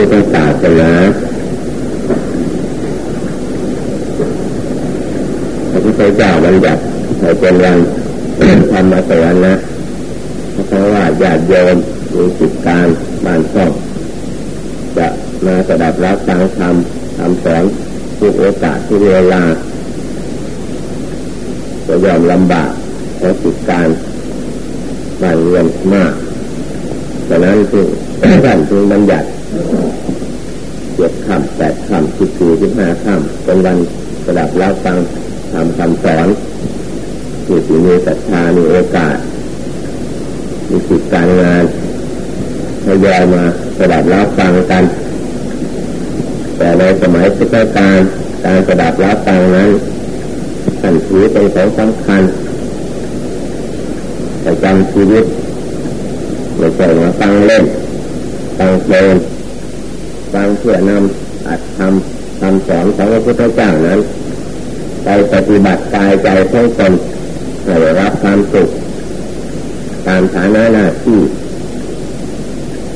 พุทธศาสนาพระพุทธเจ้าบัญญัติให้เป็นวันธรรมสวรรค์นะเพราะว่าญาติโยมมีจิตการบ้านช่องจะมาสดับรับฟังธรรมทำสอนทุกโอกาสทุกเวลาจะยอมลำบากเพราะจิตการบ้านเรียนมากดังนั้นคือท่านจึงบัญญัติ เจ็ดคำแปดคำสิบสี่สิบห้าคำเป็นวันสดับรับฟังทำคำสอนผู้ที่มีศรัทธามีโอกาส มีจิตการงานทยอยมาสดับรับฟังกัน แต่ในสมัยพุทธกาลการสดับรับฟังนั้นท่านถือเป็นของสำคัญประจำชีวิตไม่ใช่มาฟังเล่นฟังเพลง ฟังเพื่อนำอัดทำคำสอนของพระพุทธเจ้านั้น ไปปฏิบัติกายใจทั้งตนให้รับความสุขตามฐานะหน้าที่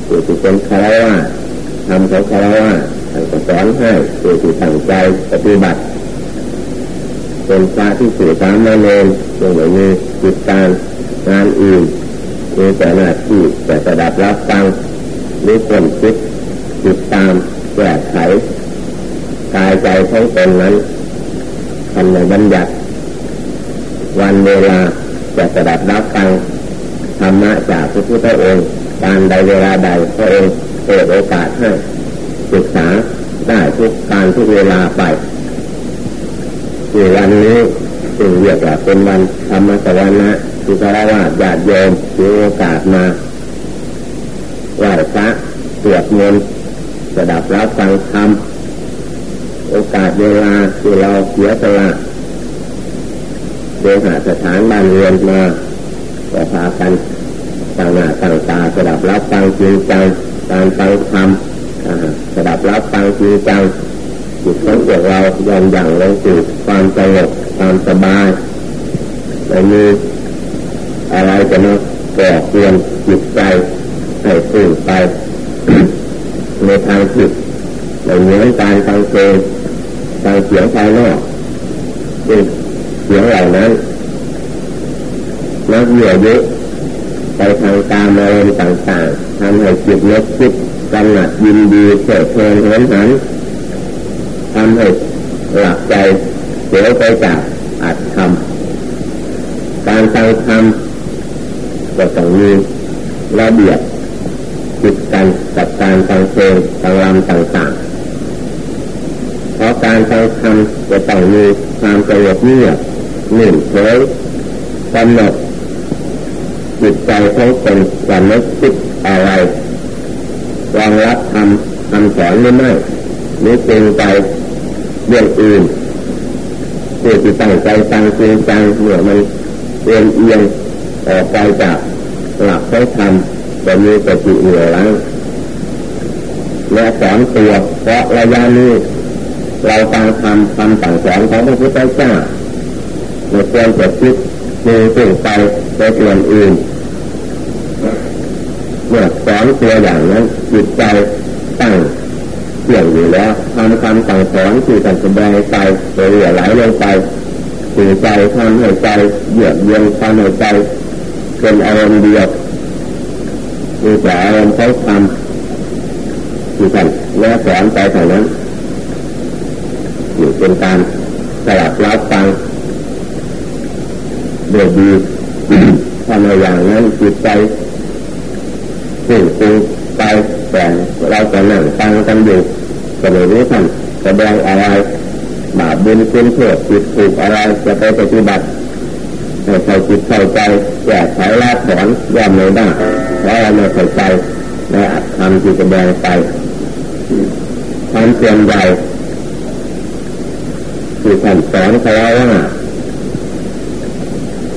ผู้ที่เป็นคารวะทำของคารวะท่านก็สอนให้ผู้ที่ตั้งใจปฏิบัติเป็นพระที่สื่อสารมาเนนจงไม่มีจิตการงานอื่นมีแต่หน้าที่แต่ระดับรับฟังหรือคนคิด ติดตามแก้ไขกายใจทั้งตนนั้นทำในบัญญัติ วันเวลาจะระดับรับฟังธรรมะจากพระพุทธองค์การใดเวลาใดพระองค์เปิดโอกาสให้ศึกษาได้ทุกการทุกเวลาไปในวันนี้จึงเรียกว่าเป็นวันธรรมสวรรค์คือพระว่าญาติโยมมีโอกาสมาไหว้พระสวดมนต์ สดับรับฟังธรรมโอกาสเวลาที่เราเสียสละเดินหาสถานบ้านเรือนมาก็พากันต่างหน้าต่างตาสดับรับฟังจริงจังการฟังธรรมสดับรับฟังจริงจังจิตของเรายอมอย่างลงสู่ความสงบความสบายไม่มีอะไรจะมาก่อเกวนจิตใจให้ตื่นไป ในทางจิตในเหมือนการฟังเพลงฟังเสียงภายนอกเสียงเหล่านั้นนักเหยื่อเยอะไปทางตามอารมณ์ต่างๆทำให้จิตเนึกคิดกำหนัดยินดีเกิดเพลินเหินหันทำให้หลับใจเสียไปจากอัดทำการฟังธรรมก็ต้องมีระเบียบจิตกัน กับการฟังเพลงฟังรำต่างๆ เพราะการฟังธรรมจะต้องมีความสงบเงียบหนึ่งเฉยกำหนดจิตใจของคนว่านึกคิดอะไรรองรับทำคำสอนหรือไม่หรือเกรงใจเรื่องอื่นผู้ที่ตั้งใจตั้งจริงจังเมื่อมันเอียงเอียงออกไปจากหลักของธรรมจะมีสติเหนือล้าง และสอนตัวเพราะระยะนี้เราฟังธรรมคำสั่งสอนของพระพุทธเจ้าในควรจะคิดมีสิ่งไปในส่วนอื่นเมื่อสอนตัวอย่างนั้นจิตใจตั้งเกี่ยงอยู่แล้วทำคำสั่งสอนที่ท่านแสดงไปเรื่อยไหลลงไปสื่อใจทำให้ใจเยือกเย็นทำให้ใจเป็นอารมณ์เดียวมีแต่อารมณ์เขาทำ ที่ท่านแนะสอนไปเท่านั้นอยู่เป็นการสลับรับฟังโดยดีทำอย่างนั้นจิตใจสิ่งสิ่งไปแต่เราจะนั่งฟังกันอยู่ก็ไม่รู้ท่านแสดงอะไรบาปบุญคุณโทษจิตถูกอะไรจะไปปฏิบัติให้เข้าจิตเข้าใจแก้ไขละถอนย่อมไม่ได้เพราะเราไม่ใจในอัตธรรมที่แสดงไปามเปลี่ยนใหญ่ที่ท่านสอนเขาว่า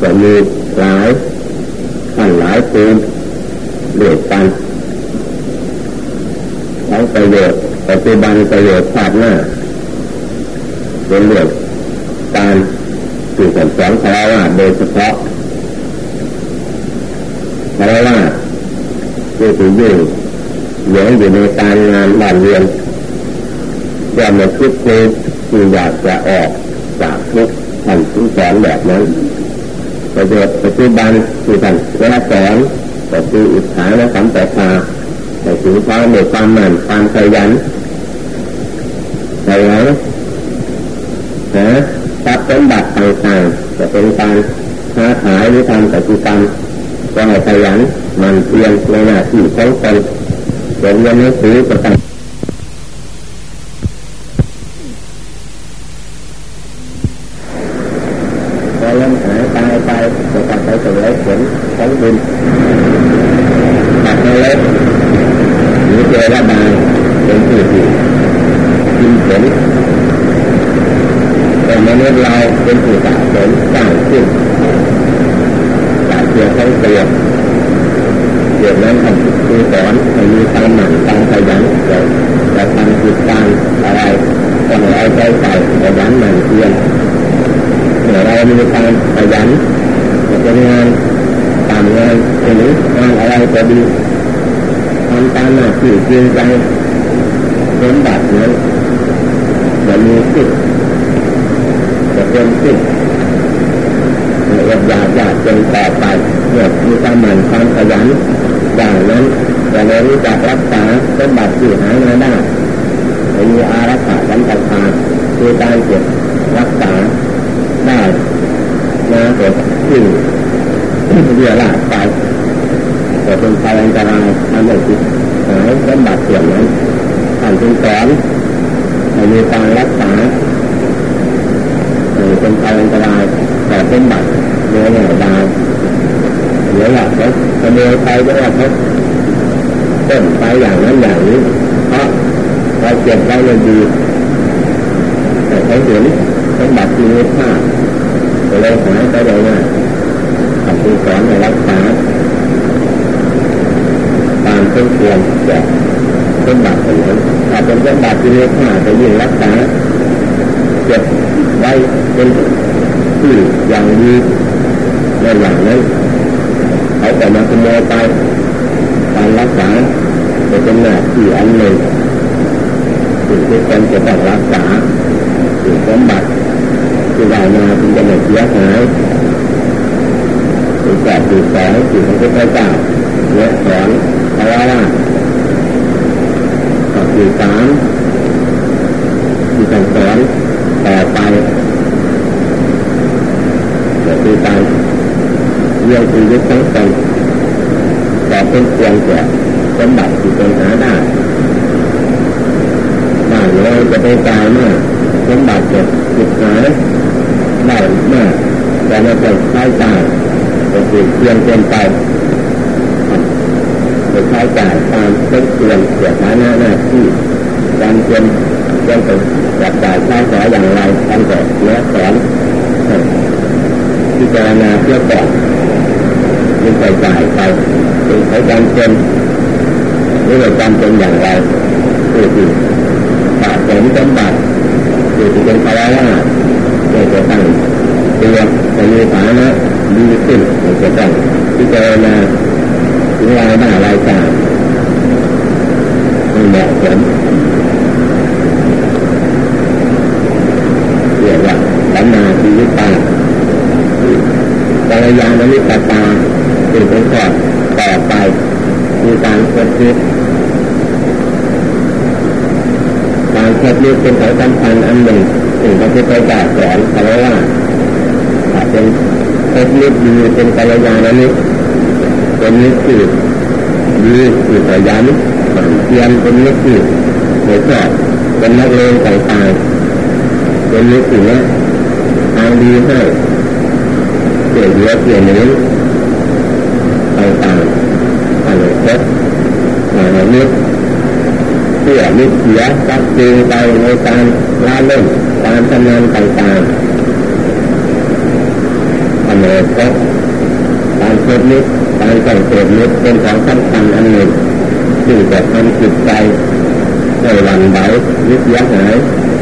จะมีหลายขั้นหลายภูมิเดือดกันทั้งประโยชน์ปัจจุบันประโยชน์ชาติหน้าเป็นเรื่องการสื่อสารสอนคารวะโดยเฉพาะคารวะคือถืออยู่เหลืออยู่ในการงานบ้านเรียน อย่ามาคิดคือคืออยากจะออกจากทุกข์ท่านทุกสอนแบบนั้นประโยชน์ปัจจุบันคือท่านเวลาสอนก็คืออิทธาและสัมปทาแต่ถึงความมีความหมั่นความขยันขยันหาทรัพย์สมบัติต่างๆจะเป็นการค้าขายหรือทำกิจกรรมก็ให้ขยันมันเพียรในหน้าที่ของตนเรียนเรียนหนังสือก็ต้องพอล้มหายตายไปก็กลับไปเสวยผลของบุญตัดไปเล็กห รือเจรบาเป็นผู้ที่กินผลแต่มนุษย์เราเป็นผู้สะสมสร้างขึ้นจากเพียงทั้งตัวเดี๋ยวนั้นท่านคือสอนให้มีความหมั่นความขยันจะจะทำกิจการอะไรต้องเอาใจใส่ขยันหมั่นเพียรเมื่อเรามีความขยันจะเป็นงานตามงานหรืองานอะไรก็ดี ทำตามหน้าที่จริงใจสมบัตินั้นจะมีสิทธิ์จะเป็นสิทธิ์อยากอยากอยากจนต่อไปเมื่อมีความหมั่นความขยันอย่างนั้นจะได้รู้จักรักษาสมบัติที่หามาได้มีอารักขาสัมปทานคือการเก็บรักษาได้นะเกิดขึ้นเรียลาไป แต่เป็นภัยอันตรายทำให้จิตหายสมบัติส่วนนั้นท่านจึงสอนให้มีการรักษาเป็นภัยอันตรายแต่สมบัติเนื้อหน่ดาวเดี๋ยวหลักเขาขโมยไปก็ว่าเขาต้นไปอย่างนั้นอย่างนี้เพราะเราเก็บไว้เลยดีแต่เขาเห็นสมบัติมีค่าก็เลยหายไปเลยนะขับคุณสอนให้รักษา ตามต้นควรแก่สมบัติอย่างนั้นถ้าเป็นสมบัติที่มีค่าจะยิ่งรักษาเก็บไว้เป็นที่อย่างดีในอย่างนั้นเขาแต่มาขโมยไปการรักษาจะเป็นหน้าที่อันหนึ่งสิ่งที่คนจะต้องรักษาสิ่งสมบัติที่ได้มาจึงจะไม่เสียหายสิ่งแก่สิ่งสองสิ่งของพระเจ้าเนื้อสอน ภาวนาสิ่งสารมที่ต้องสอนต่อไปเกิดคือการเลี้ยงชีวิตทั้งตนแต่เป็นเพียงแต่สมบัติที่เป็นหาได้บ้านเราจะไปตายมากสมบัติจะติดหายได้มากแต่ไม่ต้องใช้จ่ายเก็คือเพียงเกินไป จะใช้จ่ายตามเป็นเพียงเสียฐานะหน้าที่การเพียงเพียงแต่จับจ่ายใช้สอยอย่างไรตั้งแต่เนื้อแสนพิจารณาเพื่อก่อนมีใส่จ่ายไปเป็นใช้การเป็นหรือว่าการเป็นอย่างไรคือที่สะสมสมบัติคือที่เป็นภาวะว่าจะตั้งตัวจะมีฐานะดีขึ้นจะต้องพิจารณา ถึงรายได้รายจ่ายให้เหมาะสมเรียกว่าสัมมาชีวิตตาภรรยานนมิตตาเป็นผลต่อต่อไปมีการเกิดขึ้นการเกิดขึ้นเป็นของสำคัญอันหนึ่งถึงพระพุทธเจ้าสอนเขาว่าถ้าเป็นเกิดขึ้นดีเป็นภรรยานั้นนี้ ป็นนิสัยดีคือขยันเพียรเป็นนิสัยไม่ชอบเป็นนักเลงต่างๆเป็นนิสัยนะทางดีให้เสียเหลือเสียเนื้อต่างๆอันนี้ก็อันนี้เสียมิดเสียตักจืไปในการล่าเล่นการทำงานต่างๆอันนี้ก็ การเกิดนิดการแต่งเกิดนิดเป็นของสำคัญอันหนึ่งที่งจะทำจิตใจให้หวั่นไหวนิดเสียหาย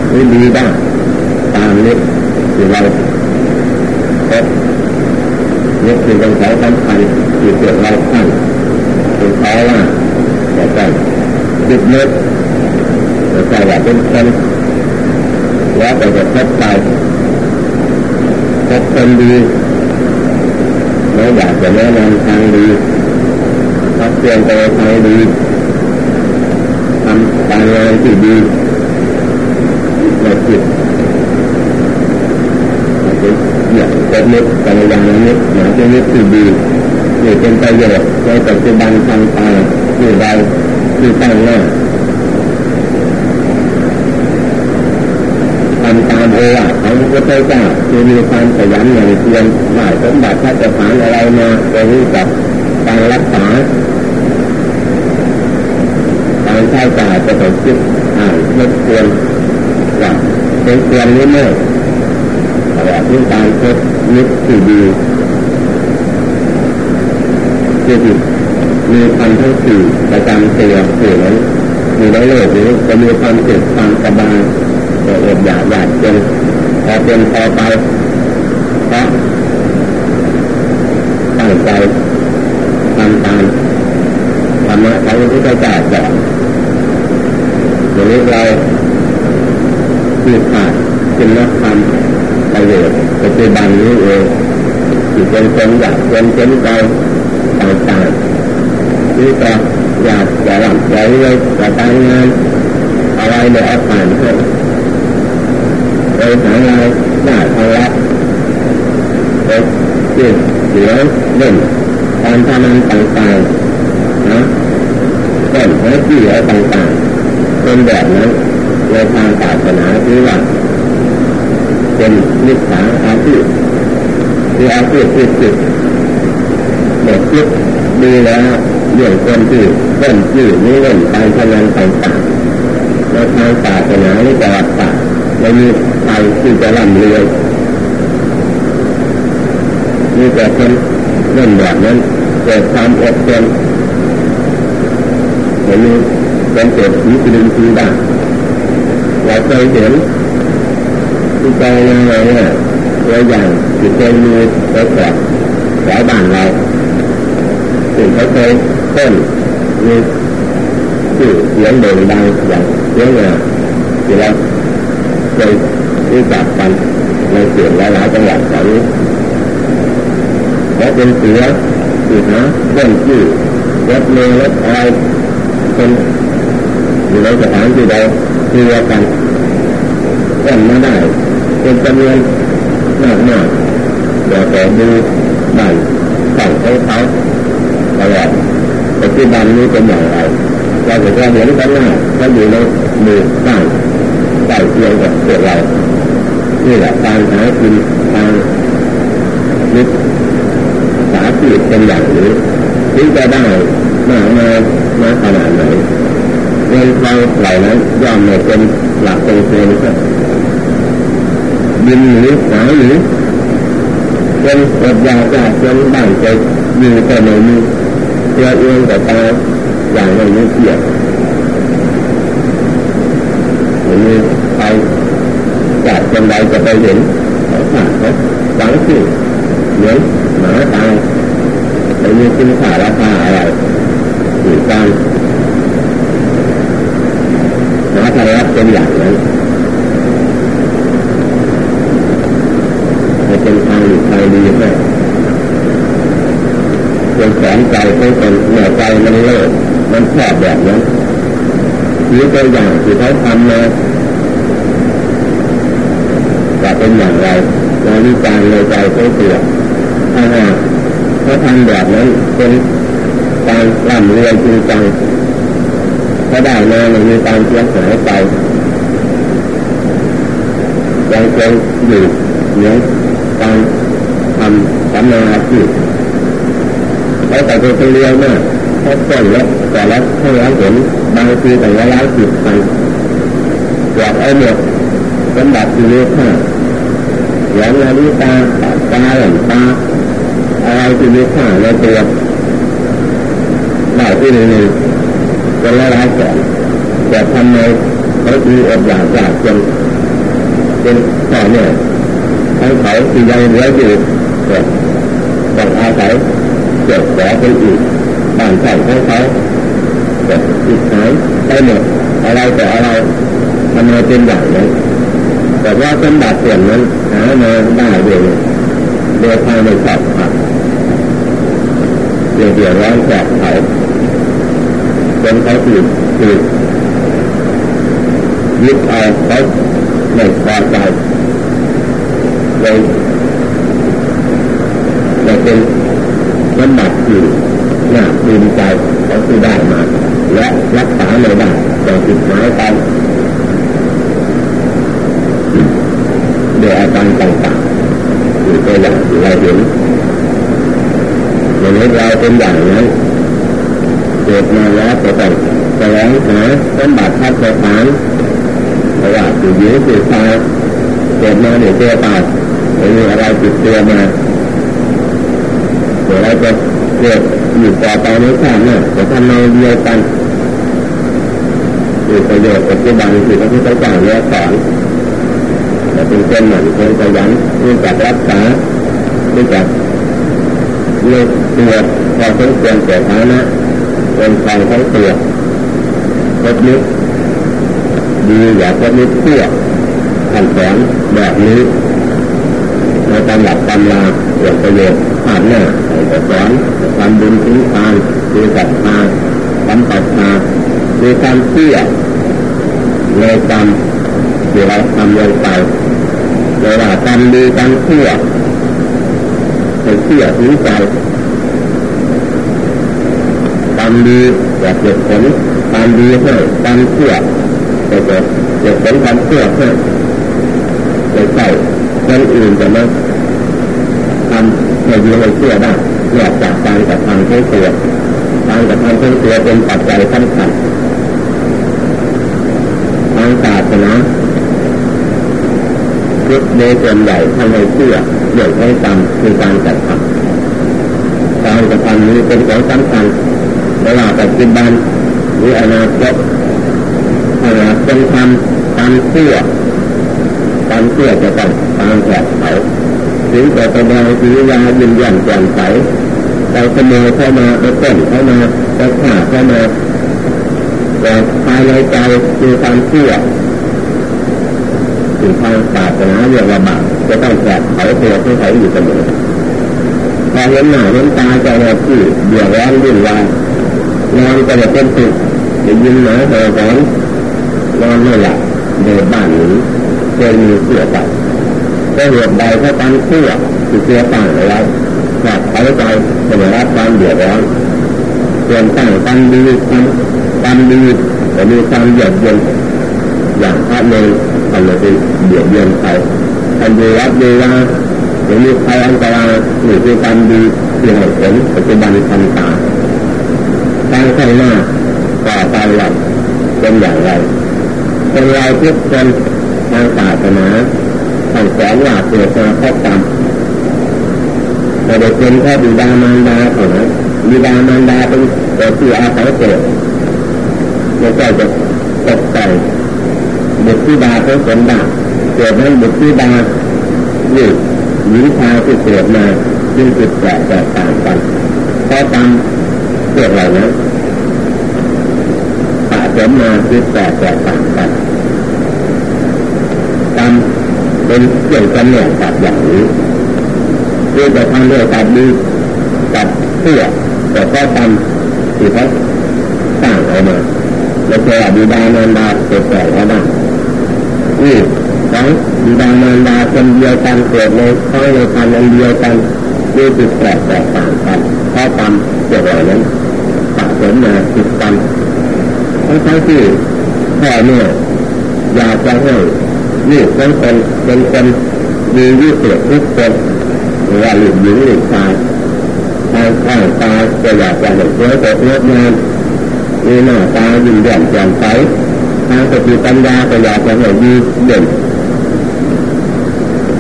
หรือดีได้ตามนิดที่เราพบนี่คือเป็นสายสำคัญที่เกิดเราขั้นคือเขาว่าแต่ใจะต้องดนึกใจว่าเป็นคนแล้วแต่จะพบใจพบคนดี แล้วอยากจะแนะนำทางดีทักเตือนไปทางดีทำการงานที่ดีในจิตอยากจะนึกกัลยาณมิตรอยากจะนึกที่ดีนี่เป็นประโยชน์ในปัจจุบันทางตาที่ใดที่ตั้งหน้า ทำตามโอวาทของพระพุทธเจ้าคือมีความขยันอย่างเพียรหมายสมบัติถ้าจะผ่านอะไรมาจะรู้จักการรักษาการใช้จ่ายจะต้องคิดอ่านทบทวนว่าเป็นควรหรือไม่แตลอดที่การพบนึกที่ดีคือมีความทั้งสี่ประจำเตัวสี่นั้นมีในโลกนี้จะมีความสุขความสบาย อดอยากอยากจนพอเป็นพอไปเพราะตั้งใจทำตามธรรมะของพระพุทธเจ้าสอนอย่างนี้เราคือขาดคุณธรรมประโยชน์ปัจจุบันนี้เองที่เป็นคนอยากเป็นเป็นใจต่างๆที่จะอยากจะหลับใจเลยจะการงงานอะไรเนี่ยเอาผ่านให้โดยหารายได้ทางลับโดย ที่เสียเล่นการพนันต่างๆนะเต้นและที่อะไรต่างๆเป็นแบบนั้นในทางศาสนาที่ว่าเป็นนิสาอาชีพคืออาชีพที่จิตเด็กคิดดีแล้วเรื่องคนที่เล่นที่นี้เล่นการพนันต่างๆในทางศาสนาในประวัติศาสตร์ไม่มีใครที่จะร่ำรวย มีแต่คนเล่นแบบนั้นเกิดความอดทนเห็นเป็นเศรษฐีกิตนทีได้เราเคยเห็นที่ใจยังไงเนี่ยตัวอย่างที่เคยมีไปแอบแถวบ้านเราถึงเขาเคยต้นมีชื่อเสียงโด่งดังอย่างเสียงเนี่ยที่เราเคยรู้จักกันในเสียงหลายๆจังหวัดแถวนี้ และเป็นเสือที่หาเรื่องที่รถเมล์รถอะไรเป็นอยู่ในสถานที่ใดที่เดียวกันเล่นมาได้ เป็นจำนวนมากมากเดี๋ยวแต่ดูบ้านฝั่งเขาเขาตลอดปัจจุบันนี้เป็นอย่างไรเราจะเห็นกันหน้าก็อยู่ในมือบ้านใกล้เคียงกับตัวเรานี่แหละการหากินทางนิสสาธิตเป็นอย่างนี้ที่จะได้มากมามาขนาดไหนเงินทองเหล่านั้นย่อมไม่เป็นหลักเป็นเกณฑ์ครับบินหนีหายหนีเป็นอดอยากจาจนบ้านใจอยู่แต่ไม่มีเพื่อเองแต่ตาอย่างไม่มีเกียรติอย่างนี้ไปจากคนใดจะไปเห็นเขาขาดเขาหวังสิ่งเหมือนหมาตาย ไม่มีคุณค่าราคาอะไรหรือการหาทางรับเป็นอย่างนั้นจะเป็นทางหรือทางดีให้เป็นแสนใจเป็นคนเหนือใจมันเลิศมันชอบแบบนั้นนี่ตัวอย่างที่เขาทำมาจะเป็นอย่างไรเราวิจารณ์ในใจเขาเสียนถ้าหาก เขาทำแบบนั้นเป็นการร่ำเรวยนจริงจังถ้าได้มามันมีการเสียหายไปยังคงอยู่เหมือการทำสัมมาอาชีพแล้วแต่ตัวเรียวมากถ้าเส้นแล้วแต่ละให้เราเห็นบางทีแต่ละร้ายจิตไปอยากเอาหมดสมบัติอยู่ในข้าอย่างนาฬิกาตาหลังตา อะไรที่มีค่าในตัวได้ที่หนึ่งเป็นละลายแสนแต่ทำไมเขาดีอดอยากอยากจนเป็นต่อเนี่ยทั้งเขาที่ยังเหลืออยู่ก็ต้องอาศัยเก็บแผลไปอีกบ้านใส่ของเขาเก็บอีกหายไปหมดอะไรแต่อะไรทำไมเป็นอย่างนั้นแต่ว่าสมบัติส่วนนั้นหามาได้เองโดยทางไม่ชอบขัด เดี๋ยวเดี๋ยวร้อนแสบเขาจนเขาถูกถูกยึดเอาเขาไม่พอใจเลยเลยเป็นสมบัติที่น่าภูมิใจเขาที่ได้มา และรักษาไม่ได้แต่ติดหมายไปโดยอาการต่างๆอยู่ตัวอย่างที่เราเห็น อย่างนี้เราเป็นอย่างนั้นเกิดมาแล้วจะต้องแสวงหาสมบัติทัศฐานเพราะว่าผู้หญิงผู้ชายเกิดมาเดี๋ยวเจอตายไม่มีอะไรติดตัวมาเดี๋ยวเราจะเกิดอยู่ต่อไปในชาติหน้าจะทำในเดียวกันมีประโยชน์ปัจจุบันที่พระพุทธเจ้าเนี่ยสอนแต่เป็นคนหมั่นคนขยันรู้จักรักษารู้จัก เลือกตัวพอสมควรแก่ฐานะเป็นทองทั้งตัวครบนิดดีอย่าครบนิดเพื่อขันแสนแบบนี้ในตำหลับตำลาเกิดประโยชน์ผ่านหน้าแต่สอนทำบุญทิ้งทานคือศรัทธาทำปัจจาคือการเชื่อในกรรมที่เราทำลงไปเวลากรรมดีกรรมเชื่อ เชื่อถึงใจกรรมดีจะเกิดผลกรรมดีให้กรรมเชื่อจะเกิดเกิดผลกรรมเชื่อให้ไม่ใช่คนอื่นจะมาทำให้ดีให้เชื่อได้นอกจากการกระทำทั้งตัวการกระทำทั้งตัวเป็นปัจจัยสำคัญทางศาสนาพุทธในส่วนใหญ่ทำให้เชื่อ เรื่องให้กรรมคือการกระทำการกระทำนี้เป็นของสำคัญไม่ว่าปัจจุบันหรืออนาคตถ้าหากเป็นทำการเชื่อการเชื่อจะต้องตามแผนเขาถึงจะแสดงกิริยายืนยันแจ่มใสเราขโมยเข้ามาไปต้นเข้ามาไปฆ่าเข้ามาแต่ภายในใจคือความเชื่อถึงทางศาสนาเรียกว่าบาป จะต้องแผดเขาตัวที่เขาอยู่เสมอพอเห็นหน้าเห็นตาใจเราที่เดือดร้อนวุ่นวายนอนก็จะเป็นสุขจะยินหมาเห่าหอนนอนไม่หลับเดินบ้านหนีเคยมีเสื่อใจก็เหตุใดถ้าการเชื่อที่เชื่อต่างอะไรแบบเขาใจจะได้รับความเดือดร้อนเส่วนต่างกันดีกันกันดีแต่มีความเหยือกเย็นอย่างพระเนรทำให้เดือดเย็นไป ทำดีรับดีว่าหรือมีภัยอันตรายหรือคือความดีที่ให้ผลปัจจุบันทันตาการข้างหน้าต่อไปหลับเป็นอย่างไรเป็นเราทุกคนทางศาสนาท่านสอนว่าเกิดมาพราะกรรมแต่เด็กเป็นแค่บิดามารดาเท่านั้นบิดามารดาเป็นตัวที่อาศัยเกิดไม่ใช่จะตกแต่งบุตรที่ดาเขาสมบัติ เกิดนั้นบุตรที่ดาลูกหญิงชายที่เกิดมาจึงจุดแตกแตกต่างกันเพราะตามเกิดเหล่านั้นสะสมมาจุดแตกแตกต่างกันกรรมเป็นเกี่ยวกับเนี่ยกับอย่างนี้คือจะทำด้วยกับดีกับเพื่อแต่ก็ทำที่เขาสร้างออกมาแล้วก็บิดามารดาเกิดแต่แล้วบ้างนี่ ทั้งบิดามารดาเป็นเดียวกันเกิดในท้องในคันอันเดียวกันมีจุดแตกแตกต่างกันเพราะกรรมเกิดอะไรนั้นสะสมมาติดกันทั้งทั้งที่พ่อเนี่ยอยากจะให้ลูกเป็นคนเป็นคนมีวิเศษทุกคนว่าหลุดหญิงหลุดชายทางข้างตาจะอยากจะเห็นสวยสดงดงามมีหน้าตายิ้มแย้มแจ่มใสทางสติปัญญาก็อยากจะเห็นดีเด่น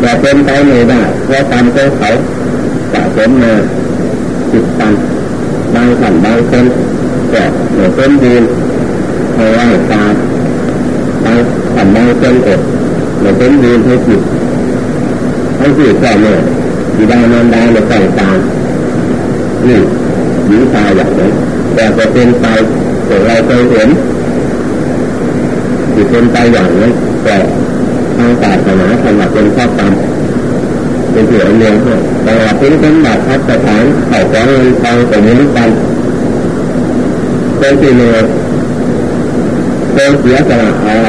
แต่เป็นไปไม่ได้เพราะตามเขาเขาสะสมมาจิตตันบางขันบางคนก็เหมือนเป็นดีเพราะว่าตาบางขันบางคนอดเหมือนเป็นดีให้จิตให้จิตก็เนี่ยบิดามารดาในต่งตางนี่หญิงชายอย่างนั้แต่จะเป็นไปแต่เราเคยเห็นจิตเป็นไปอย่างนั้แต่ ทางศาสนาสำหรับเป็นข้อกรรมเป็นเสือเลี้ยงแต่ว่าเป็นสมบัติพัฒฐานเข่าของเงินทองแต่นี้กันเป็นสิ่งหนึ่งเป็นเสียสละอะไร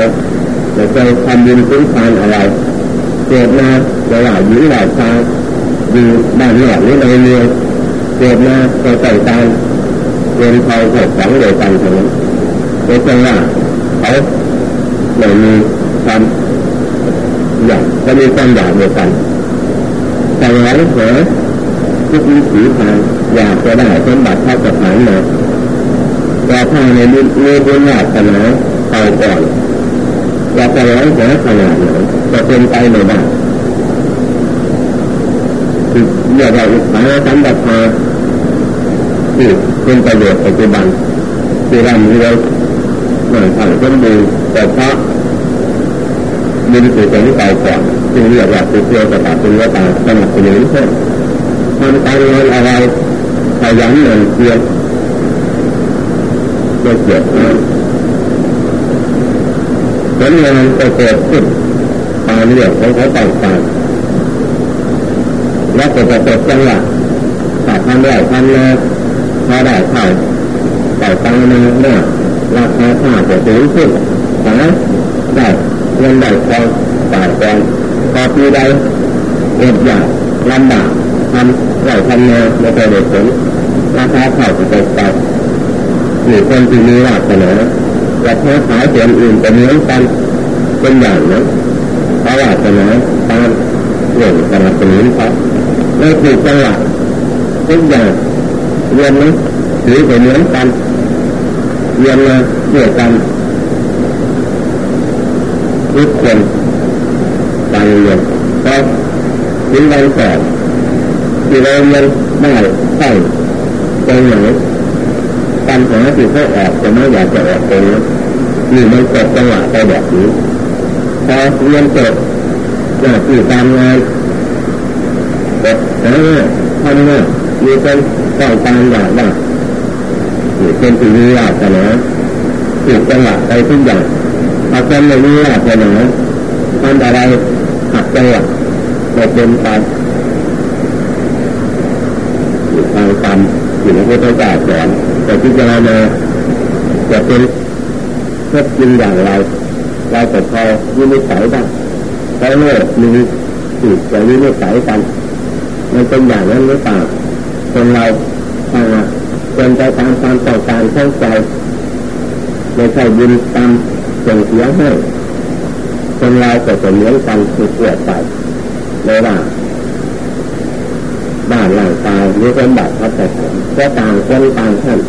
แต่เป็นทำบุญคุ้มครองอะไรเกิดมาระหว่างหญิงหลายชายอยู่บ้านนอกหรือในเมืองเกิดมาจะใส่ตาเรียนเขาหกของเดียวกันเท่านั้นไม่ใช่ว่าเขาไม่มีความ อยากก็มีความอยากเดียวกันแต่แล้วเหรอทุกวิถีทางอยากจะได้สมบัติเท่ากับฐานมาแต่ถ้าในมีบุญวาสนาไปก่อนอยากจะร้องหาขนาดไหนจะเป็นไปไม่ได้เรียกว่าอุปาสัมปทาที่เป็นประโยชน์ปัจจุบันที่ร่ำรวยหน่อยผ่านสมบูรณ์แต่เพราะ มีสุขที่เก่าก่อนจึงเรียกว่าสุขเดียวกับตาเป็นว่าตาสนับสนุนเพื่อทำการงานอะไรขยันหมั่นเพียรไม่เกียดนะผลงานก็เกิดขึ้นตามเรื่องของเขาต่างๆและก็จะเกิดจังหวะถ้าทำได้ทำนาพอได้เข้าต่ตังมาเมื่อราคาข้าวจะสูงขึ้นหาได้ เงินได้ทองจ่ายกองพอปีใดเกิดอยากลำบากทำไรทำนาไม่เคยได้ผลราคาข้าวจะตกต่ำมีคนที่มีวาสนาจะค้าขายเส่วนอื่นจะเหมือกันเป็นอย่างนั้นเพราะว่าเสนาตามเรื่องสนับสนุนเขาไม่ถูกจังหวะทุกอย่างเรียนนะหรือเหมือกันเรียนมาเกี่ยวกัน ทุกคนต่างเรียนก็ถึงวันสอบที่เราเรียนได้ใช่ตรงไหนปัญหาที่เขาออกจะไม่อยากจะออกตรงนี้นี่มันเกิดจังหวะไปแบบนี้พอเรียนจบหน้าที่การงานก็หาทำงานมีคนต้องการอยากได้เป็นสิ่งที่ยากนะถูกจังหวะไปทุกอย่าง ถ้าคนไม่มียากนะทำอะไรหักจังหวะไม่เป็นไปทางกรรมที่พระพุทธเจ้าสอนแต่ที่จะมาจะเป็นเพื่อจริงอย่างไรเราจะพอยินดีใส่ได้เพราะโลกมีสิ่งจะยินดีใส่กันมันเป็นอย่างนั้นหรือเปล่าคนเราถ้าเป็นไปตามความต้องการเข้าใจไม่ใช่บุญตาม ส่งเสียให้คนเราก็จะเหมือนกันคือเกิดไปไม่ว่าบ้านหลังตายหรือเป็นแบบพัฒนาก็ต่างคนต่างท่าน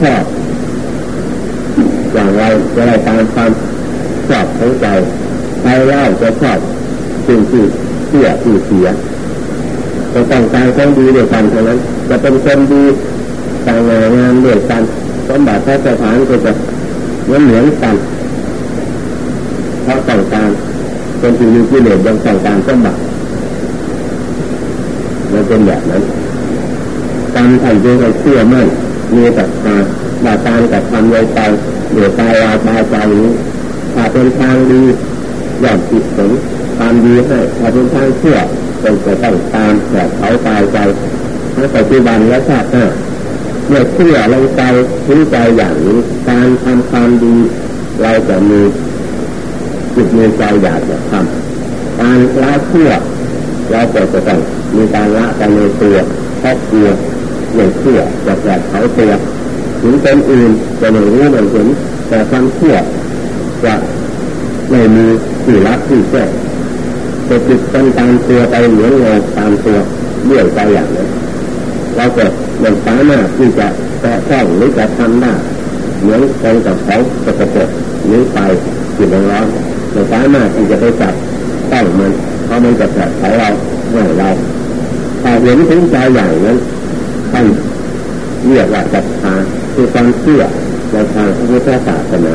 ชอบอย่างไรจะได้ตามความชอบของใจใครเล่าจะชอบสิ่งที่เสียที่เสียจะต้องการคนดีด้วยกันเท่านั้นจะเป็นคนดีต่างงานด้วยกันสมบัติพระสถานก็จะเหมือนเหมือนกัน เพราะต้องการคนที่มีกิเลสยังต้องการสมบัติมันเป็นแบบนั้นการทำจึงให้เชื่อมั่นมีแต่ตาบาตารกับทำไว้ไปเดี๋ยวตายวาตายใจนี้ถ้าเป็นทางดีย่อดจิตผลตามดีให้ถ้าเป็นทางเชื่อเป็นจะต้องตามแบบเขาตายใจในปัจจุบันและชาติหน้าเมื่อเชื่อลงใจถึงใจอย่างนี้การทำความดีเราจะมี จิตมีใจอยากจะทำการละเชื่อเราก็จะต้องมีการละกันในตัวครอบครัวอย่างเชื่อจะแกเขาตัวถึงเป็นอื่นจะไม่รู้ไม่เห็นแต่ความเชื่อจะไม่มีที่รับที่แก้จะติดเป็นตามตัวไปเหมือนงาตามตัวเรื่อยไปอย่างนั้นเราก็ไม่สามารถที่จะแตะต้องหรือจะทำได้เหมือนกันกับเขาจะกระโดดหรือไปจิตร้อน ไม่สามารถที่จะไปจับต้องมันเพราะมันจะแตะเขาเราเมื่อเราถ้าเห็นถึงใจอย่างนั้นท่านเรียกว่าศรัทธาคือความเชื่อในทางพระพุทธศาสนา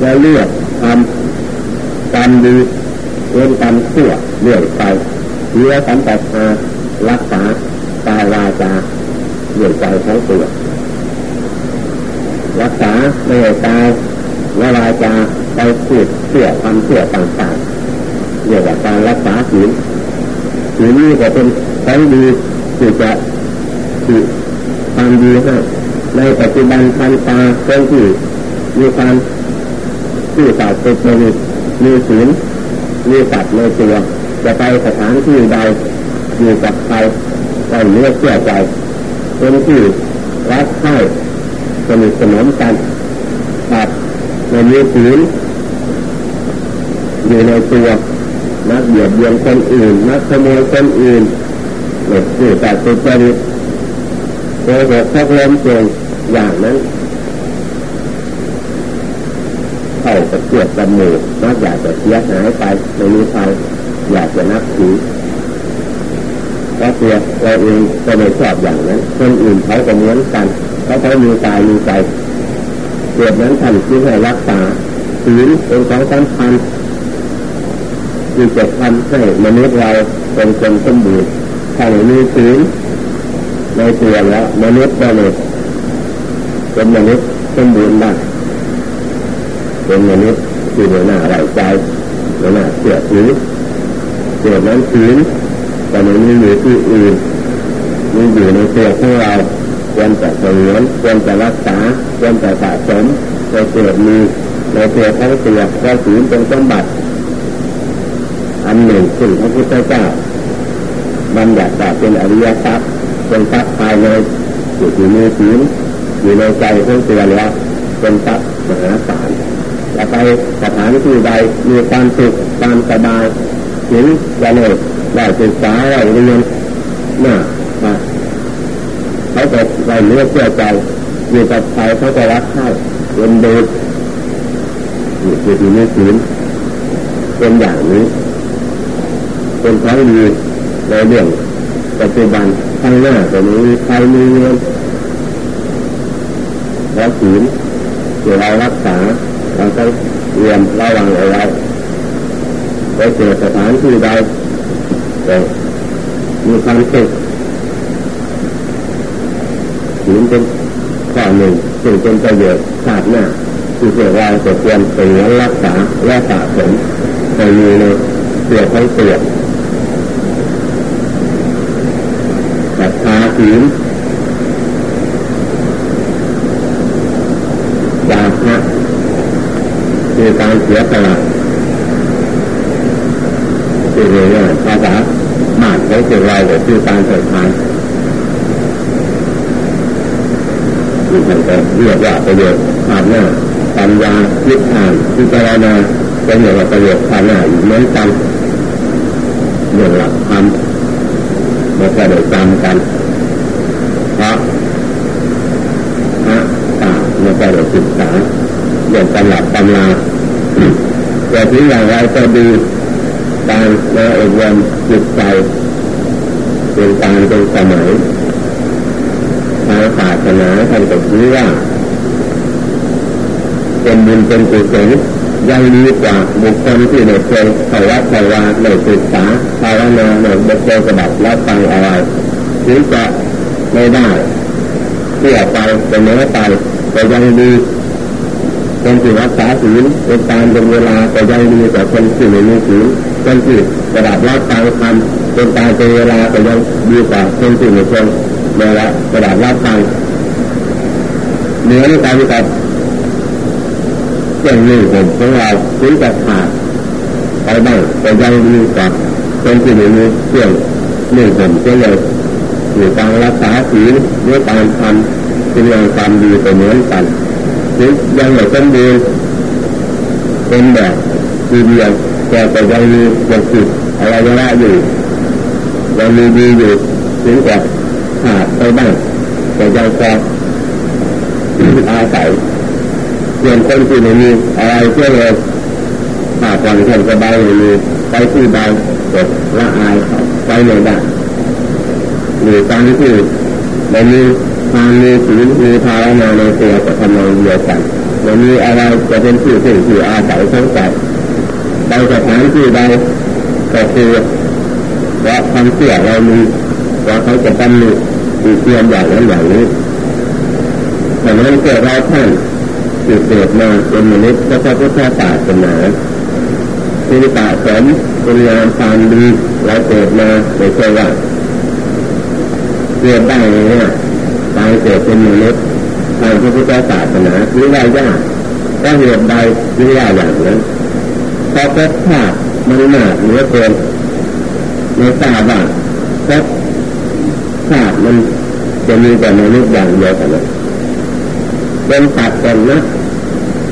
และเลือกทำกรรมดีเว้นกรรมชั่วเรื่อยไปเนื้อสัมปทารักษากายวาจาเรื่อยใจทั้งตัวรักษาไม่ให้กายและวาจา ไปพูดเสื่อความเสื่อต่างๆเรียกว่าการรักษาศีลศีลนี้ก็เป็นของดีที่จะที่ทำดีให้ในปัจจุบันทันตาคนที่มีความที่ศาสตร์เป็นมีศีลมีสัตว์ในตัวจะไปสถานที่ใดอยู่กับใครก็เลือกเชื่อใจเป็นที่รักใคร่สนิทสนมกันแบบในมีศีล อยู่ในตัวนักเบียดเบียนคนอื่น นักขโมยคนอื่นหรือสื่อแต่สุจริตโกหกทักล้มเกงอย่างนั้นเข้ากับเกียดกับหมู่นอกจากจะเสียหายไปในนี้ไปอยากจะนับถือเพราะตัวเราเองก็ไม่ชอบอย่างนั้น คนอื่นเขาก็เหมือนกันเขาเขามีกายมีใจเกิดนั้นท่านที่ให้รักษาศีลเป็นของสำคัญ ที่จะทำให้มนุษย์เราเป็นคนสมบูรณ์ถ้าไม่มีศีลในตัวแล้วมนุษย์ก็เลยเป็นมนุษย์สมบูรณ์ได้เป็นมนุษย์ที่หน้าไหลใจหน้าเสียถือเกิดนั้นศีลแต่ไม่มีอยู่ที่อื่นมีอยู่ในตัวของเราควรจะเสริมควรจะรักษาควรจะสะสมในเกิดมีในตัวทั้งตัวเพราะศีลเป็นสมบัติ อันหนึ่งซึ่งพระพุทธเจ้าบัญญัติว่าเป็นอริยทรัพย์เป็นทรัพย์ภายในอยู่ที่มีศีลอยู่ในใจของตัวแล้วเป็นทรัพย์มหาศาลจะไปสถานที่ใดมีความสุขความสบายถึงจะเลยได้ศึกษาได้เรียนน่าเขาจะไปเลือกเชื่อใจอยู่กับใครเขาจะรักใครเรียนดูอยู่ที่มีศีลเป็นอย่างนี้ เป็นของดีในเรื่องปัจจุบันข้างหน้าแต่นี้ใครมีเงินแล้วศีลที่เรารักษาเราต้องเรียนระวังเอาไว้ไปเจอสถานที่ใดมีความสุขศีลเป็นข้อหนึ่งซึ่งเป็นประโยชน์ชาติหน้าที่เรียกว่าจะควรเป็นรักษาและสะสมไปอยู่ในเสียทั้งเสียศ รัทธาศีลยาพระคือการเสียสละคือเรื่องภาษาบาทใช้เสียเราคือการเสดทานที่ท่านก็เรียกว่าประโยชน์ภาพหน้าปัญญาคิดอ่านพิจารณาเป็นอย่างประโยชน์ภาพหน้าอีกเหมือนกันเรื่องหลักธรรมไม่ก็ได้จำกันเพราะพระต่าง ไม่ก็ได้ศึกษาเรื่องตำหลักตำลาแต่ถึงอย่างไรก็ดีการมาอบรมจิตใจเป็นการเป็นสมัยทางศาสนาท่านก็ถือว่าเป็นบุญเป็นกุศลยังดีกว่าบุคคลที่ไม่เคยเข้าวัดเข้าวาไม่ศึกษาภาวนาไม่บุคคลกระดับรับฟังอะไรถึงจะไม่ได้เพื่อไปเสมอไป แต่ยังดีคนที่รักษาศีลเป็นการเป็นเวลาแต่ยังดีกว่คนที่ไม่มีศีลคนที่กระดับรับฟังทำเป็นการเป็นเวลาแต่ยังดีกว่าคนที่ไม่คยเวลากระดับรับฟังเหมือนกันกับเครื่องมือผมของเราถึงจะขาดไปบ้างแต่ยังดีกว่าคนที่ไม่มีเครื่องมือผมก็เลยอยู่การรักษาศีลด้วยการทำ เป็นอย่างความดีไปเหมือนกันหรือยังไม่เป็นดีเป็นแบบทีเดียวแต่แต่ยังมียังติดอะไรยังละอยู่ยังมีดีอยู่ถึงจะขาดไปบ้างแต่ยังพออาศัยส่วนคนที่ไม่มีอะไรเชื่อเลยขาดความสบายไม่มีไปที่ใดกดละอายไปไม่ได้หรือการที่ไม่มี ทางมีศีลมีภาวนาในตัวจะทำนองเดียวกันไม่มีอะไรจะเป็นที่สิ่งที่อาศัยทั้งใจใดสถานที่ใดก็คือว่าความเชื่อเรามีว่าเขาจะตั้งมีเตียมอย่างนั้นอย่างนี้แต่นั้นเกิดเราท่านที่เกิดมาเป็นมนุษย์พระพุทธศาสนาคือสะสมเป็นงานความดีแล้วเกิดมาไม่ใช่ว่าเกิดได้เนี่ย ตายเกิดเป็นมนุษย์ทางพระพุทธศาสนาคือว่ายากก็เหตุใดคือว่าอย่างนั้นเพราะพบชาติมันมากเหลือเกินในทราบว่าพบชาติมันจะมีแต่มนุษย์อย่างเดียวกันเป็นสัตว์เป็นนะ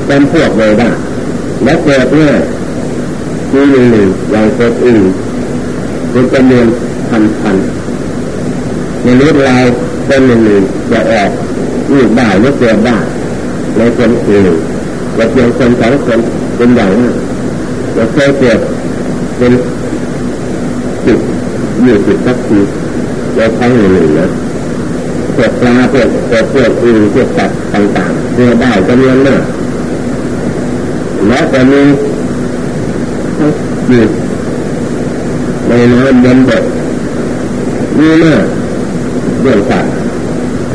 เป็นพวกเลยว่าและเกิดเนี่ยมีหนึ่งหนึ่งอย่างเกิดอื่นเป็นจำนวนพันพันในนี้เรา เป็นหนึ่งหนึ่งจะออกลูกได้หรือเกิดได้ในคนอื่นจะเพียงคนสองคนเป็นอย่างนั้นจะเคยเกิดเป็นสิบยี่สิบสักทีในครั้งหนึ่งนะพวกปลาพวกพวกพวกอื่นพวกสัตว์ต่างๆเกิดได้จำนวนมากและจะมีอยู่ในน้ำเย็นเด็ดมีมาก เรื่องสัตว์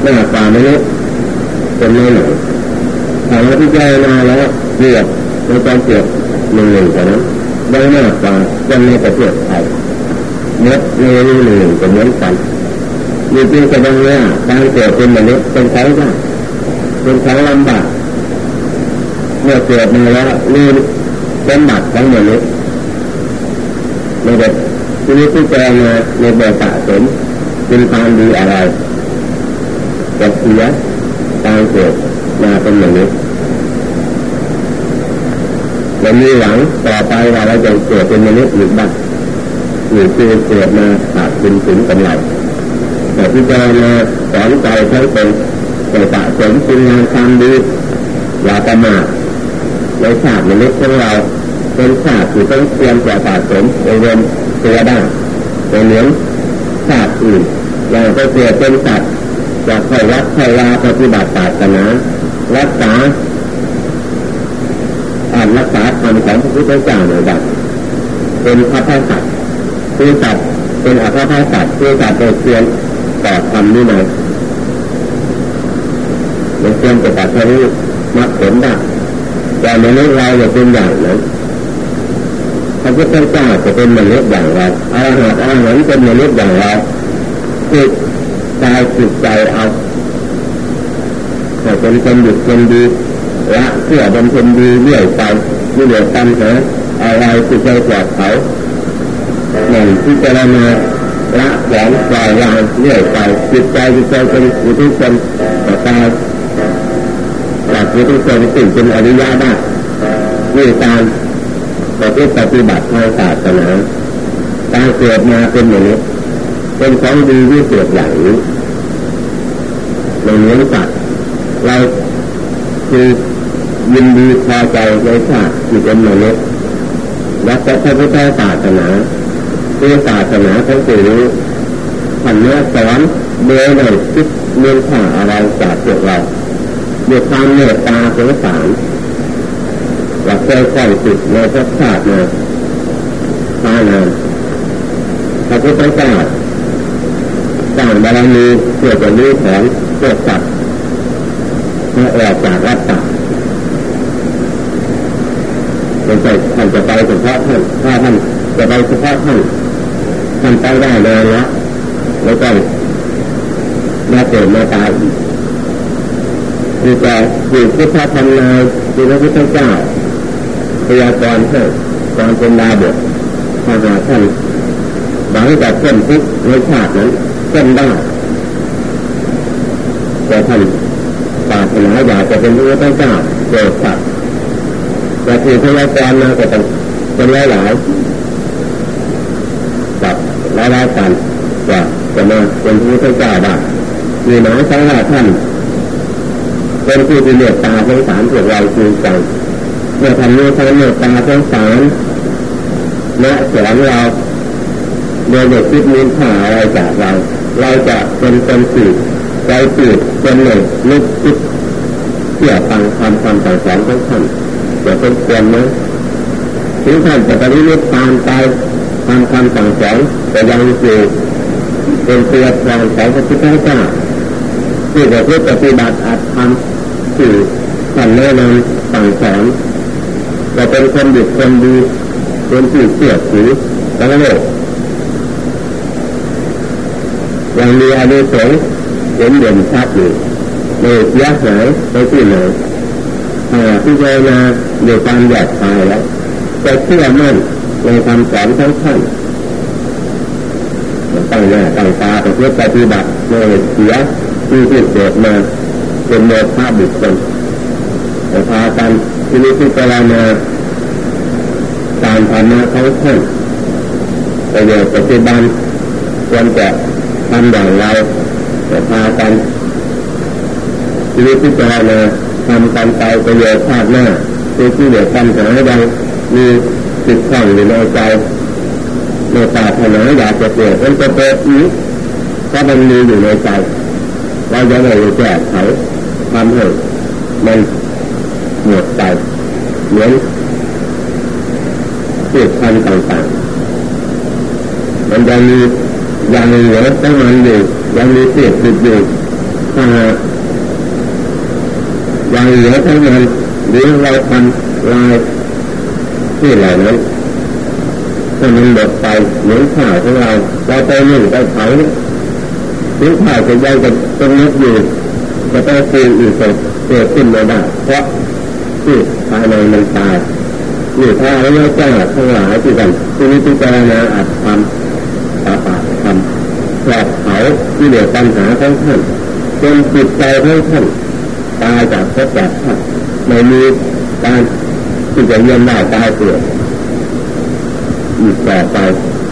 หน้าตามนุษย์เป็นไม่หนึ่งถ้าเราพิจารณาแล้วเรียบในการเกียบหนึ่งหนึ่งแต่นั้นได้มากกว่าจนในประเทศไทยเนื้อในหนึ่งหนึ่งก็เหมือนกันมีจริงแสดงว่าการเกิดเป็นมนุษย์เป็นของยากเป็นของลำบากเมื่อเกิดมาแล้วนี่เป็นบัตรของมนุษย์ในเด็กที่นี้ที่เจอมาในแบบสะสม เป็นความดีอะไรจะเสียการเกิดมาเป็นมนุษย์เรามีหวังต่อไปว่าเราจะเกิดเป็นมนุษย์อีกบ้างหรือคือเกิดมาขาดคุณถึงกำไรแต่ที่เจอมาสอนใจทั้เป็นแต่สะสมคุณงานความดีอย่าประมาทในชาติมนุษย์ของเราเป็นชาติที่ต้องเตรียมจะสะสมในเวนตัวได้ในเหนือชาติอื่น อย่างก็เกิดเป็นสัตว์จะคอยรักคอยลาปฏิบัติศาสนารักษาอ่านรักษาธรรมของพระพุทธเจ้าหน่อยแบบเป็นพระพุทธสัตว์คือสัตว์เป็นอภรรสัตว์คือสัตว์โดยเพียงต่อธรรมนี่นะในเพียงจะตัดทะลุมรรคผลได้แต่มนุษย์เราจะเป็นอย่างนั้นพระพุทธเจ้าจะเป็นมนุษย์อย่างไราอาหารอาหารเป็นมนุษย์อย่างไรา จิตใจจิตใจเอาแต่เป็นคนหยุดคนดีละเพื่อบำเพ็ญดีเรื่อยไปไม่เหลือตัณหาอะไรจิตใจปลอดเขาหนึ่งที่จะมาละแหวนปล่อยวางเรื่อยไปจิตใจจิตใจเป็นอุทิศนต่อตายจากอุทิศนสิ่งเป็นอริยะได้ด้วยการประพฤติปฏิบัติทางศาสนาการเกิดมาเป็นอย่างนี้ เป็นของดีที่เกิดอย่างนี้ในเนื้อสัตว์เราคือยินดีพอใจในชาติที่เป็นมนุษย์และพระพุทธศาสนาคือศาสนาของผู้รู้ท่านเนื้อสอนโดยในคิดเมืองข่าอะไรจากพวกเราด้วยความเมตตาสงสารว่าเคยใส่ติดในพระชาติมาพานาพระพุทธเจ้า สร้างบารมีเพื่อจะรู้ของพวกสัตว์ให้ออกจากรัตตาเป็นใจท่านจะไปเฉพาะท่านถ้าท่านจะไปเฉพาะท่านท่านไปได้เลยละแล้วก็มาเกิดมาตายอีกคือแต่คือพุทธธรรมนายคือพระพุทธเจ้าพยากรณ์ให้การเป็นดาบทถ้าหาท่านหวังจะเพิ่มทุกในชาตินั้น เพิ่มได้แต่ท่านปารถนาอยากจะเป็นพระพุทธเจ้าเกิดสัตว์แต่คือพยากรณ์มาก็ต้องเป็นหลายหลายกับหลายหลายกันว่าจะมาเป็นพระพุทธเจ้าได้มีหมายถึงว่าท่านเป็นผู้ที่เมตตาสงสารพวกเราจริงจังเมื่อทำนี้ทำเมตตาสงสารและสอนเรา โดยเด็กคิดมีค่าอะไรจากเรา เราจะเป็นคนสืบใจสืบเป็นหนึ่งลึกคิดเชื่อฟังคำคำสั่งสอนของท่านจะเป็นควรไหมถึงท่านจะปฏิบัติตามใจตามคำสั่งสอนแต่ยังอยู่เป็นเตียแทนของพระพุทธเจ้าที่จะเพื่อปฏิบัติอาจทำสื่อท่านแนะนำสั่งสอนจะเป็นคนดีคนดีเป็นผู้เชื่อถือทั้งโลก ยังมีอนิสงส์เห็นเด่นชัดอยู่ในเสียหายในที่ไหนหากพิจารณาโดยการหยาดตายแล้วจะเชื่อมั่นในคำสอนทั้งท่านตั้งหน้าตั้งตาประพฤติปฏิบัติในเสียที่ที่เกิดมาเป็นโมฆะบุคคลแต่พากันที่นี้พิจารณาการธรรมะทั้งท่านประโยชน์ปัจจุบันควรจะ ทำอย่างไรจะพากันที่นี้พิจารณาทำกันไปประโยชน์ชาติหน้าคือที่เหลือปัญหาใดมีติดข้องอยู่ในใจในตาถนาอยากจะเกิดมันจะเกิดอีกเพรามันมีอยู่ในใจเราจะไม่รู้แก้ไขทำให้มันหมดใจเหมือนพืชพันต่างๆมันยังมี ยังเหลือตั้งมันอยู่ยังมีเศษติดอยู่ถ้ายังเหลือทั้งมันหรือเราทำลายที่เหล่านั้นถ้ามันหมดไปเหมือนข้าวของเราเราไปหนึ่งไปเผาหรือข้าวจะยังจะต้องนึกอยู่จะต้องฟูอีกเกิดขึ้นมาได้เพราะที่ภายในมันตายนี่ถ้าเราเจ้าทั้งหลายที่กันที่นี้พิจารณาอัดทำาปาทำแผลเผาที่เหลือปัญหาของท่านจนจิตใจของท่านตายจากพระจักท่านไม่มีการที่จะเยียมได้ตายเปลี่ยนอีกต่อไป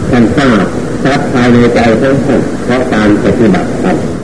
ท่านทราบทรัพย์ภายในใจของท่านเพราะการปฏิบัติธรรม